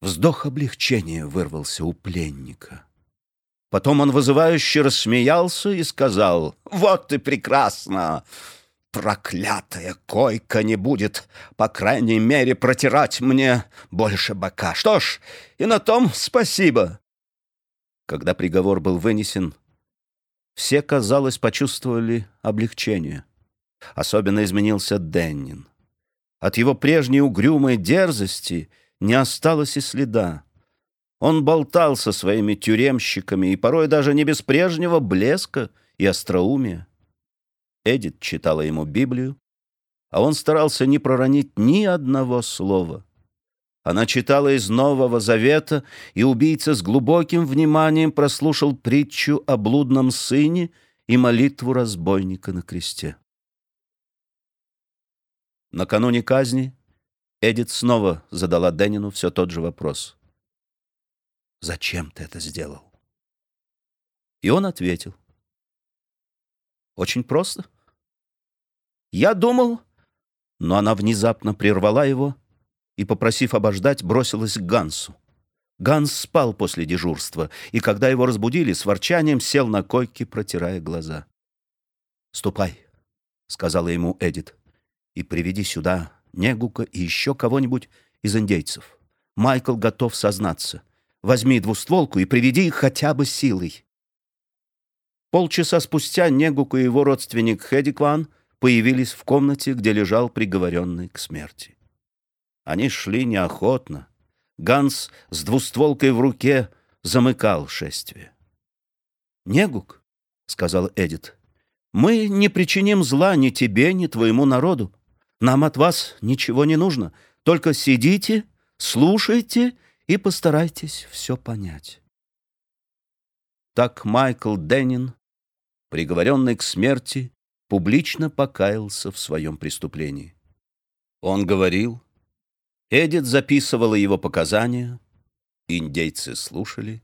Вздох облегчения вырвался у пленника. Потом он вызывающе рассмеялся и сказал, «Вот ты прекрасно! Проклятая койка не будет, по крайней мере, протирать мне больше бока. Что ж, и на том спасибо!» Когда приговор был вынесен, все, казалось, почувствовали облегчение. Особенно изменился Деннин. От его прежней угрюмой дерзости не осталось и следа. Он болтал со своими тюремщиками и порой даже не без прежнего блеска и остроумия. Эдит читала ему Библию, а он старался не проронить ни одного слова. Она читала из Нового Завета, и убийца с глубоким вниманием прослушал притчу о блудном сыне и молитву разбойника на кресте. Накануне казни Эдит снова задала Деннину все тот же вопрос. «Зачем ты это сделал?» И он ответил. «Очень просто. Я думал...» Но она внезапно прервала его и, попросив обождать, бросилась к Гансу. Ганс спал после дежурства, и когда его разбудили, с ворчанием сел на койке, протирая глаза. «Ступай», — сказала ему Эдит, — «и приведи сюда Негука и еще кого-нибудь из индейцев. Майкл готов сознаться. Возьми двустволку и приведи их хотя бы силой». Полчаса спустя Негук и его родственник Хедикван появились в комнате, где лежал приговоренный к смерти. Они шли неохотно. Ганс с двустволкой в руке замыкал шествие. «Негук», — сказал Эдит, — «мы не причиним зла ни тебе, ни твоему народу. Нам от вас ничего не нужно. Только сидите, слушайте и постарайтесь все понять». Так Майкл Деннин, приговоренный к смерти, публично покаялся в своем преступлении. Он говорил, Эдит записывала его показания, индейцы слушали,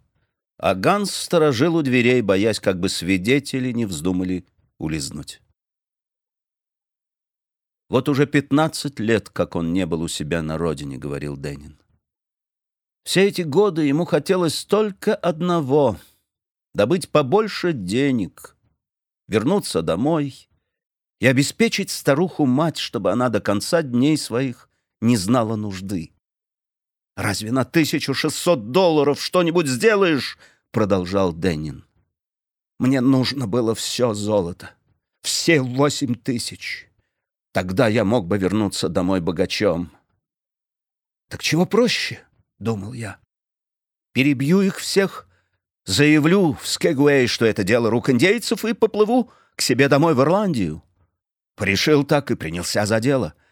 а Ганс сторожил у дверей, боясь, как бы свидетели не вздумали улизнуть. «Вот уже пятнадцать лет, как он не был у себя на родине», — говорил Денин. «Все эти годы ему хотелось только одного — добыть побольше денег, вернуться домой и обеспечить старуху-мать, чтобы она до конца дней своих не знала нужды. «Разве на 1600 долларов что-нибудь сделаешь?» — продолжал Деннин. «Мне нужно было все золото. Все восемь тысяч. Тогда я мог бы вернуться домой богачом». «Так чего проще?» — думал я. «Перебью их всех, заявлю в Скегуэй, что это дело рук индейцев, и поплыву к себе домой в Ирландию». Порешил так и принялся за дело —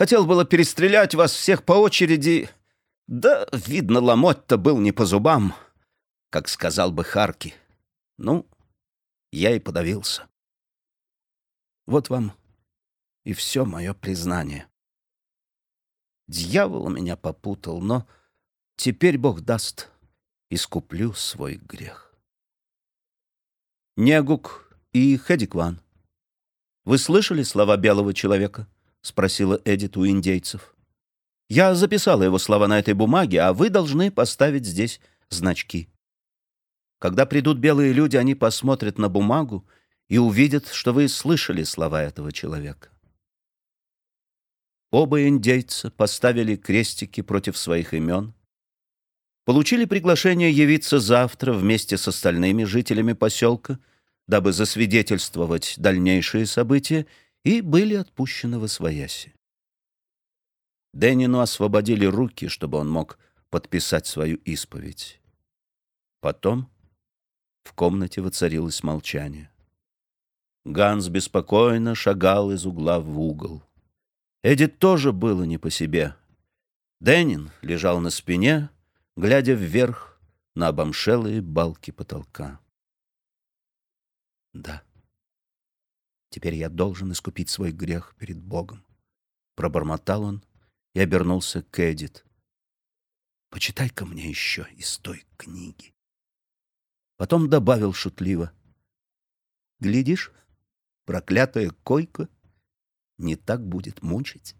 Хотел было перестрелять вас всех по очереди. Да, видно, ломоть-то был не по зубам, как сказал бы Харки. Ну, я и подавился. Вот вам и все мое признание. Дьявол меня попутал, но теперь Бог даст, искуплю свой грех. Негук и Хедикван. Вы слышали слова белого человека? — спросила Эдит у индейцев. «Я записала его слова на этой бумаге, а вы должны поставить здесь значки. Когда придут белые люди, они посмотрят на бумагу и увидят, что вы слышали слова этого человека». Оба индейца поставили крестики против своих имен, получили приглашение явиться завтра вместе с остальными жителями поселка, дабы засвидетельствовать дальнейшие события и были отпущены в освояси. Денину освободили руки, чтобы он мог подписать свою исповедь. Потом в комнате воцарилось молчание. Ганс беспокойно шагал из угла в угол. Эдит тоже было не по себе. Денин лежал на спине, глядя вверх на обомшелые балки потолка. Да. Теперь я должен искупить свой грех перед Богом. Пробормотал он и обернулся к Эдит. Почитай-ка мне еще из той книги. Потом добавил шутливо. Глядишь, проклятая койка не так будет мучить.